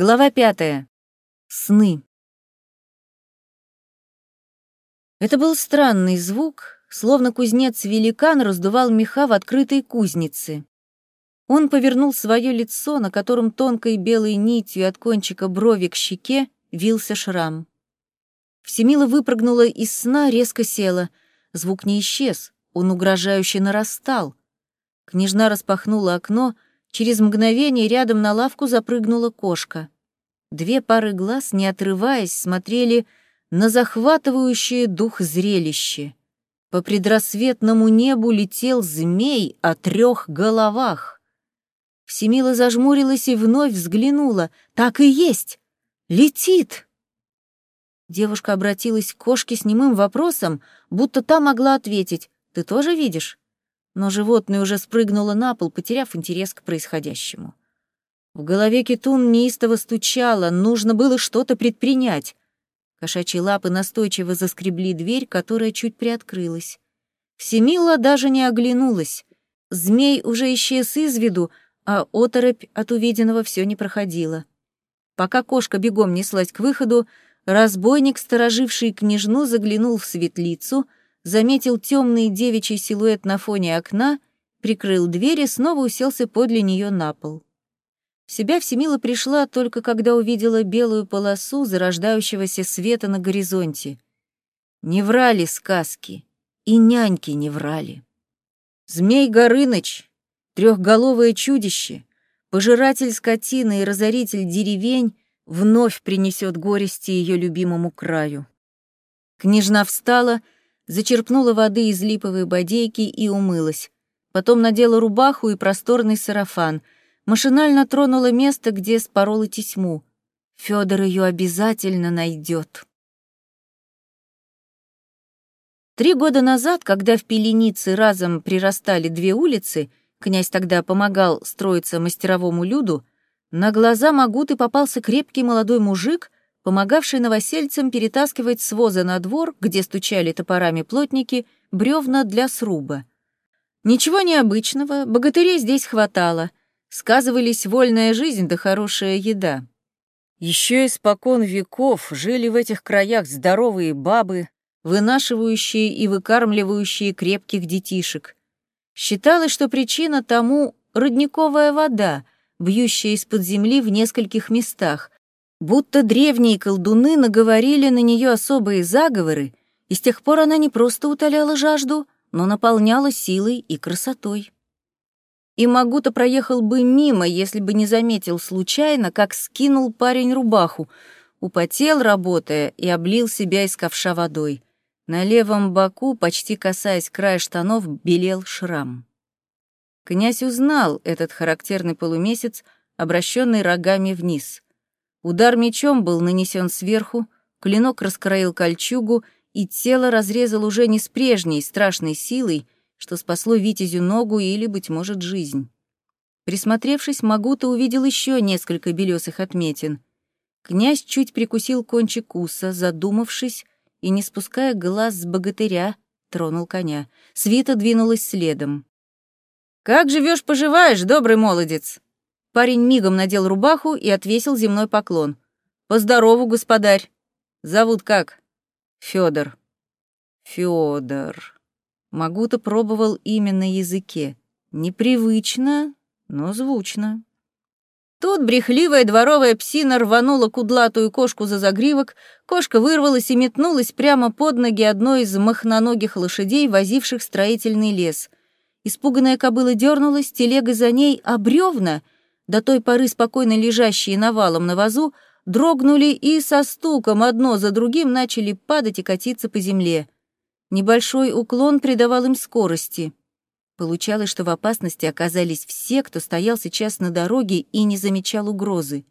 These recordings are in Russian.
Глава пятая. Сны. Это был странный звук, словно кузнец-великан раздувал меха в открытой кузнице. Он повернул свое лицо, на котором тонкой белой нитью от кончика брови к щеке вился шрам. Всемила выпрыгнула из сна, резко села. Звук не исчез, он угрожающе нарастал. Княжна распахнула окно, через мгновение рядом на лавку запрыгнула кошка. Две пары глаз, не отрываясь, смотрели на захватывающее дух зрелище. По предрассветному небу летел змей о трех головах. Всемила зажмурилась и вновь взглянула. Так и есть! Летит! Девушка обратилась к кошке с немым вопросом, будто та могла ответить «Ты тоже видишь?» Но животное уже спрыгнуло на пол, потеряв интерес к происходящему. В голове Китун неистово стучало, нужно было что-то предпринять. Кошачьи лапы настойчиво заскребли дверь, которая чуть приоткрылась. Всемила даже не оглянулась. Змей уже исчез из виду, а оторопь от увиденного все не проходила. Пока кошка бегом неслась к выходу, Разбойник, стороживший княжну, заглянул в светлицу, заметил темный девичий силуэт на фоне окна, прикрыл дверь и снова уселся подле нее на пол. В себя Всемила пришла только когда увидела белую полосу зарождающегося света на горизонте. Не врали сказки, и няньки не врали. Змей Горыныч, трехголовое чудище, пожиратель скотины и разоритель деревень вновь принесет горести ее любимому краю. Княжна встала, зачерпнула воды из липовой бодейки и умылась. Потом надела рубаху и просторный сарафан. Машинально тронула место, где спорола тесьму. Федор ее обязательно найдет. Три года назад, когда в Пеленице разом прирастали две улицы, князь тогда помогал строиться мастеровому люду, на глаза Магуты попался крепкий молодой мужик, помогавший новосельцам перетаскивать с воза на двор, где стучали топорами плотники, бревна для сруба. Ничего необычного, богатырей здесь хватало. Сказывались вольная жизнь да хорошая еда. Еще испокон веков жили в этих краях здоровые бабы, вынашивающие и выкармливающие крепких детишек. Считалось, что причина тому — родниковая вода — бьющая из-под земли в нескольких местах, будто древние колдуны наговорили на нее особые заговоры, и с тех пор она не просто утоляла жажду, но наполняла силой и красотой. И Магута проехал бы мимо, если бы не заметил случайно, как скинул парень рубаху, употел, работая, и облил себя из ковша водой. На левом боку, почти касаясь края штанов, белел шрам. Князь узнал этот характерный полумесяц, обращенный рогами вниз. Удар мечом был нанесен сверху, клинок раскроил кольчугу, и тело разрезал уже не с прежней страшной силой, что спасло Витязю ногу или, быть может, жизнь. Присмотревшись, Магута увидел еще несколько белесых отметин. Князь чуть прикусил кончик уса, задумавшись и, не спуская глаз с богатыря, тронул коня. Свита двинулась следом. «Как живешь, поживаешь, добрый молодец?» Парень мигом надел рубаху и отвесил земной поклон. «Поздорову, господарь. Зовут как?» Федор. Федор. Магута пробовал имя на языке. Непривычно, но звучно. Тут брехливая дворовая псина рванула кудлатую кошку за загривок, кошка вырвалась и метнулась прямо под ноги одной из махноногих лошадей, возивших строительный лес. Испуганная кобыла дернулась, телега за ней, а бревна, до той поры спокойно лежащие навалом на вазу, дрогнули и со стуком одно за другим начали падать и катиться по земле. Небольшой уклон придавал им скорости. Получалось, что в опасности оказались все, кто стоял сейчас на дороге и не замечал угрозы.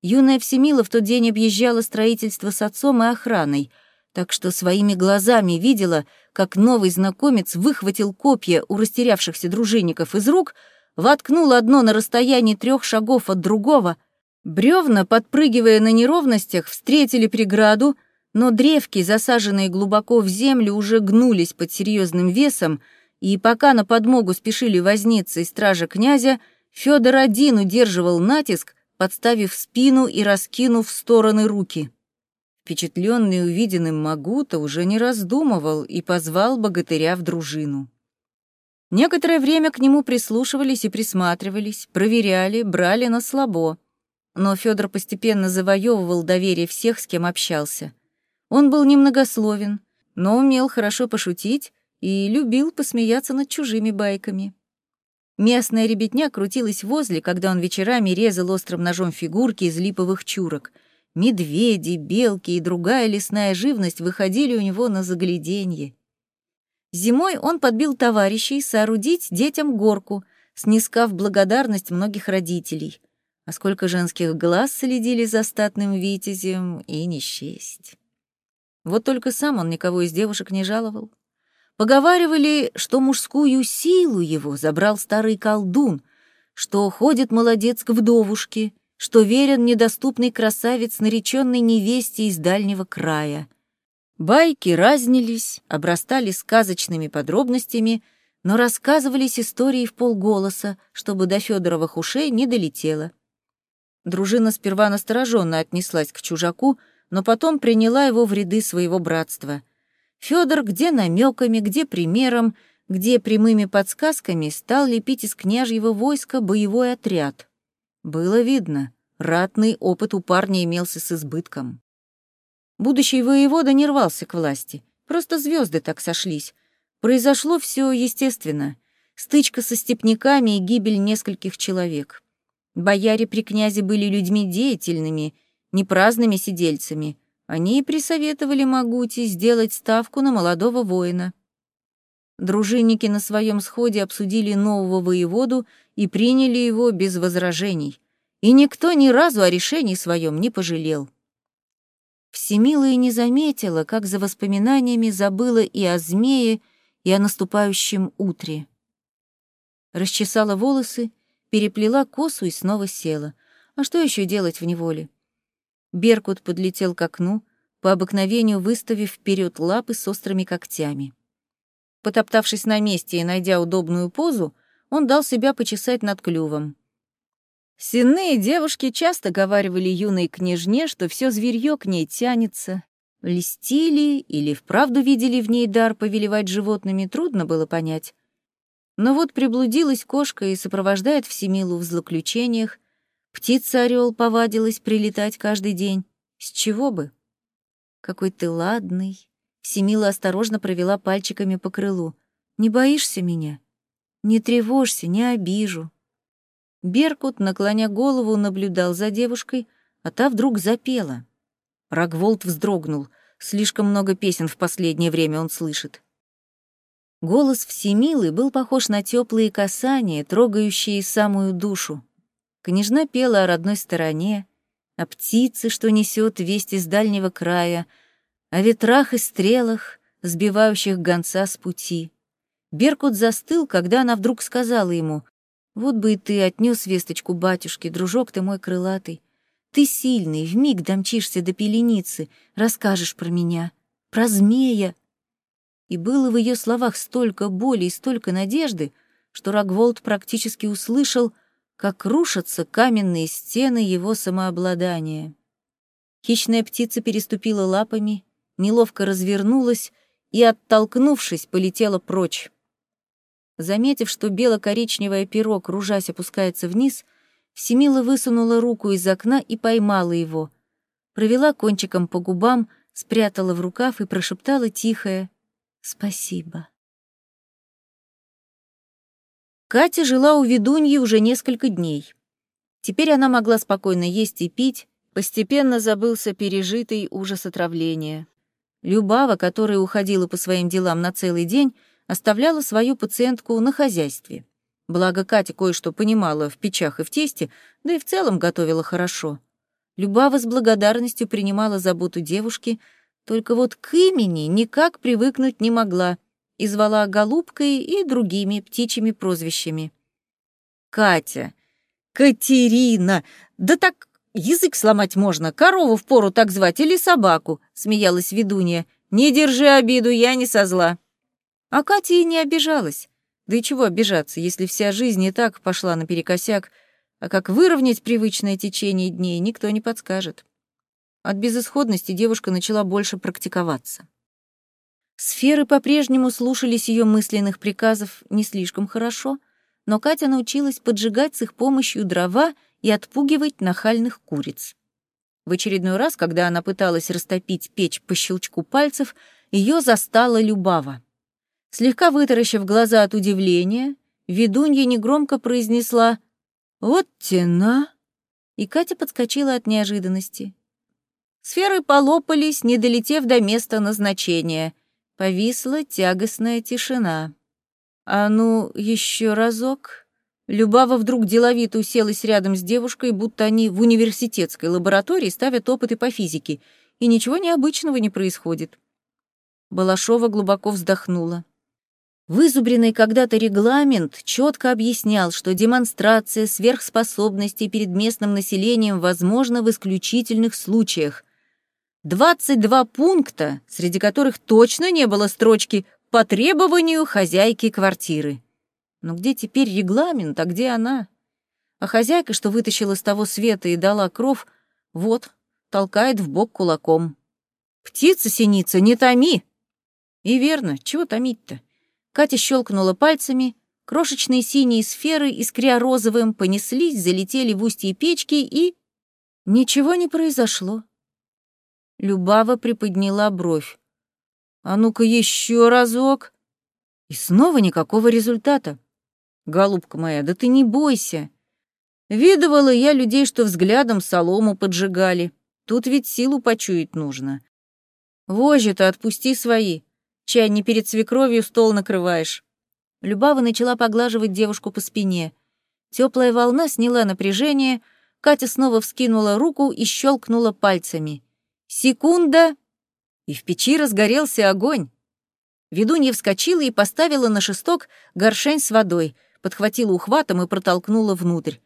Юная Всемила в тот день объезжала строительство с отцом и охраной — так что своими глазами видела, как новый знакомец выхватил копья у растерявшихся дружинников из рук, воткнул одно на расстоянии трех шагов от другого. Бревна, подпрыгивая на неровностях, встретили преграду, но древки, засаженные глубоко в землю, уже гнулись под серьезным весом, и пока на подмогу спешили возницы и стража князя, Федор один удерживал натиск, подставив спину и раскинув в стороны руки. Впечатленный увиденным Магута уже не раздумывал и позвал богатыря в дружину. Некоторое время к нему прислушивались и присматривались, проверяли, брали на слабо. Но Федор постепенно завоевывал доверие всех, с кем общался. Он был немногословен, но умел хорошо пошутить и любил посмеяться над чужими байками. Местная ребятня крутилась возле, когда он вечерами резал острым ножом фигурки из липовых чурок. Медведи, белки и другая лесная живность выходили у него на загляденье. Зимой он подбил товарищей соорудить детям горку, снискав благодарность многих родителей. А сколько женских глаз следили за статным витязем, и не счесть. Вот только сам он никого из девушек не жаловал. Поговаривали, что мужскую силу его забрал старый колдун, что ходит молодец к вдовушке, что верен недоступный красавец нареченной невесте из дальнего края. Байки разнились, обрастали сказочными подробностями, но рассказывались истории в полголоса, чтобы до Федоровых ушей не долетело. Дружина сперва настороженно отнеслась к чужаку, но потом приняла его в ряды своего братства. Федор где намеками, где примером, где прямыми подсказками стал лепить из княжьего войска боевой отряд. Было видно, ратный опыт у парня имелся с избытком. Будущий воевода не рвался к власти, просто звезды так сошлись. Произошло все естественно. Стычка со степняками и гибель нескольких человек. Бояре при князе были людьми деятельными, не праздными сидельцами — они и присоветовали Магути сделать ставку на молодого воина. Дружинники на своем сходе обсудили нового воеводу и приняли его без возражений. И никто ни разу о решении своем не пожалел. Всемилая не заметила, как за воспоминаниями забыла и о змее, и о наступающем утре. Расчесала волосы, переплела косу и снова села. А что еще делать в неволе? Беркут подлетел к окну, по обыкновению выставив вперед лапы с острыми когтями. Потоптавшись на месте и найдя удобную позу, он дал себя почесать над клювом. Сенные девушки часто говаривали юной княжне, что все зверье к ней тянется. Листили или вправду видели в ней дар повелевать животными, трудно было понять. Но вот приблудилась кошка и сопровождает Всемилу в злоключениях, Птица-орел повадилась прилетать каждый день. С чего бы? Какой ты ладный. Семила осторожно провела пальчиками по крылу. Не боишься меня? Не тревожься, не обижу. Беркут, наклоня голову, наблюдал за девушкой, а та вдруг запела. Рогволд вздрогнул. Слишком много песен в последнее время он слышит. Голос Всемилы был похож на теплые касания, трогающие самую душу. Княжна пела о родной стороне, о птице, что несет весть из дальнего края, о ветрах и стрелах, сбивающих гонца с пути. Беркут застыл, когда она вдруг сказала ему, «Вот бы и ты отнес весточку батюшке, дружок ты мой крылатый. Ты сильный, вмиг домчишься до пеленицы, расскажешь про меня, про змея». И было в ее словах столько боли и столько надежды, что Рогволд практически услышал — как рушатся каменные стены его самообладания. Хищная птица переступила лапами, неловко развернулась и, оттолкнувшись, полетела прочь. Заметив, что бело-коричневое перо, кружась, опускается вниз, Всемила высунула руку из окна и поймала его. Провела кончиком по губам, спрятала в рукав и прошептала тихое «Спасибо». Катя жила у ведуньи уже несколько дней. Теперь она могла спокойно есть и пить, постепенно забылся пережитый ужас отравления. Любава, которая уходила по своим делам на целый день, оставляла свою пациентку на хозяйстве. Благо Катя кое-что понимала в печах и в тесте, да и в целом готовила хорошо. Любава с благодарностью принимала заботу девушки, только вот к имени никак привыкнуть не могла — и звала Голубкой и другими птичьими прозвищами. «Катя! Катерина! Да так язык сломать можно, корову в пору так звать или собаку!» — смеялась ведунья. «Не держи обиду, я не со зла». А Катя и не обижалась. Да и чего обижаться, если вся жизнь и так пошла наперекосяк, А как выровнять привычное течение дней, никто не подскажет. От безысходности девушка начала больше практиковаться. Сферы по-прежнему слушались ее мысленных приказов не слишком хорошо, но Катя научилась поджигать с их помощью дрова и отпугивать нахальных куриц. В очередной раз, когда она пыталась растопить печь по щелчку пальцев, ее застала Любава. Слегка вытаращив глаза от удивления, ведунья негромко произнесла «Вот тена!» И Катя подскочила от неожиданности. Сферы полопались, не долетев до места назначения. Повисла тягостная тишина. «А ну, еще разок!» Любава вдруг деловито уселась рядом с девушкой, будто они в университетской лаборатории ставят опыты по физике, и ничего необычного не происходит. Балашова глубоко вздохнула. Вызубренный когда-то регламент четко объяснял, что демонстрация сверхспособностей перед местным населением возможна в исключительных случаях. 22 пункта, среди которых точно не было строчки «по требованию хозяйки квартиры». Но где теперь регламент, а где она? А хозяйка, что вытащила с того света и дала кров, вот, толкает в бок кулаком. «Птица-синица, не томи!» И верно, чего томить-то? Катя щелкнула пальцами, крошечные синие сферы, искря розовым, понеслись, залетели в устье печки и... Ничего не произошло. Любава приподняла бровь. «А ну-ка еще разок!» И снова никакого результата. «Голубка моя, да ты не бойся!» Видывала я людей, что взглядом солому поджигали. Тут ведь силу почуять нужно. Вожжи-то отпусти свои. Чай не перед свекровью стол накрываешь. Любава начала поглаживать девушку по спине. Теплая волна сняла напряжение, Катя снова вскинула руку и щелкнула пальцами. Секунда, и в печи разгорелся огонь. Ведунья вскочила и поставила на шесток горшень с водой, подхватила ухватом и протолкнула внутрь.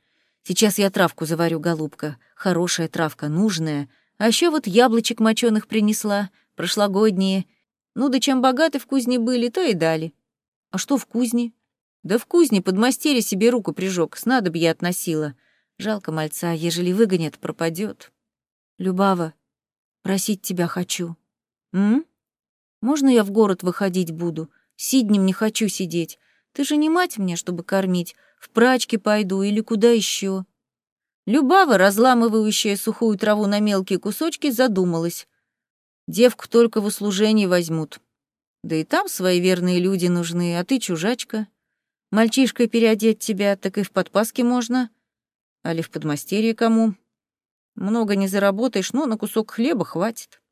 «Сейчас я травку заварю, голубка. Хорошая травка, нужная. А еще вот яблочек моченых принесла, прошлогодние. Ну да чем богаты в кузне были, то и дали. А что в кузне? Да в кузне подмастерье себе руку прижег, снадобье относила. Жалко мальца, ежели выгонят, пропадет. Любава, просить тебя хочу. М? Можно я в город выходить буду? Сиднем не хочу сидеть. Ты же не мать мне, чтобы кормить. В прачки пойду или куда еще. Любава, разламывающая сухую траву на мелкие кусочки, задумалась. Девку только в услужение возьмут. Да и там свои верные люди нужны, а ты чужачка. Мальчишкой переодеть тебя, так и в подпаске можно. Али в подмастерье кому. Много не заработаешь, но на кусок хлеба хватит.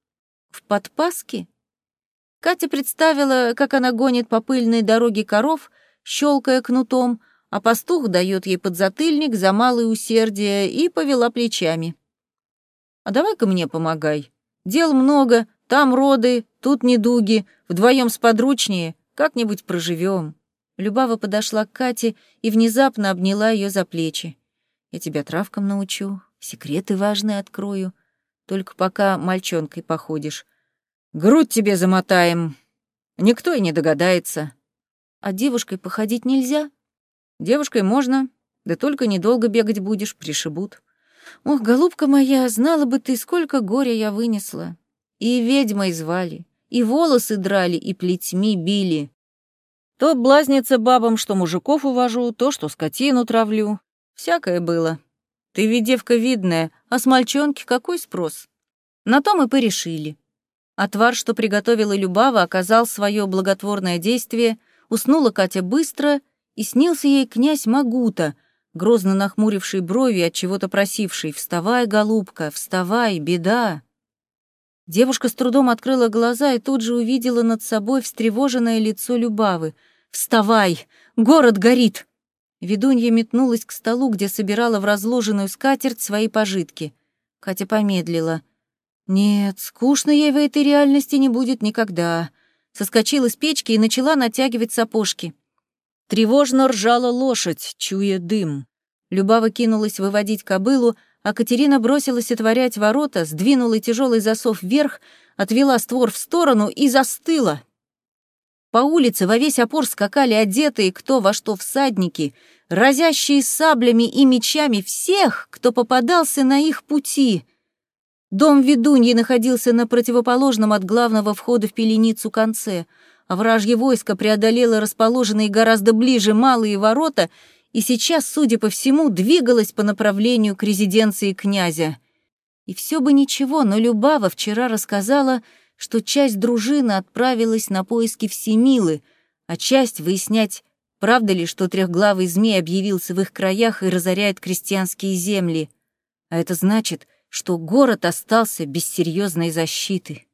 В подпаске? Катя представила, как она гонит по пыльной дороге коров, щелкая кнутом, а пастух дает ей подзатыльник за малое усердие и повела плечами. «А давай-ка мне помогай», Дел много, там роды, тут недуги, вдвоем сподручнее, как-нибудь проживем. Любава подошла к Кате и внезапно обняла ее за плечи. «Я тебя травкам научу, секреты важные открою. Только пока мальчонкой походишь. Грудь тебе замотаем. Никто и не догадается. А девушкой походить нельзя? Девушкой можно, да только недолго бегать будешь, пришибут. Ох, голубка моя, знала бы ты, сколько горя я вынесла. И ведьмой звали, и волосы драли, и плетьми били. То блазнится бабам, что мужиков увожу, то, что скотину травлю. Всякое было. Ты ведь девка видная, а с мальчонки какой спрос? На то мы порешили. Отвар, что приготовила Любава, оказал свое благотворное действие, уснула Катя быстро, и снился ей князь Магута — грозно нахмуривший брови, от чего-то просивший «Вставай, голубка, вставай, беда!» Девушка с трудом открыла глаза и тут же увидела над собой встревоженное лицо Любавы. «Вставай! Город горит!» Ведунья метнулась к столу, где собирала в разложенную скатерть свои пожитки. Катя помедлила. «Нет, скучно ей в этой реальности не будет никогда». Соскочила с печки и начала натягивать сапожки. Тревожно ржала лошадь, чуя дым. Любава кинулась выводить кобылу, а Катерина бросилась отворять ворота, сдвинула тяжелый засов вверх, отвела створ в сторону и застыла. По улице во весь опор скакали одетые кто во что всадники, разящие саблями и мечами всех, кто попадался на их пути. Дом ведуньи находился на противоположном от главного входа в пеленицу конце, вражье войско преодолело расположенные гораздо ближе малые ворота и сейчас, судя по всему, двигалось по направлению к резиденции князя. И все бы ничего, но Любава вчера рассказала, что часть дружины отправилась на поиски Всемилы, а часть выяснять, правда ли, что трехглавый змей объявился в их краях и разоряет крестьянские земли. А это значит, что город остался без серьезной защиты.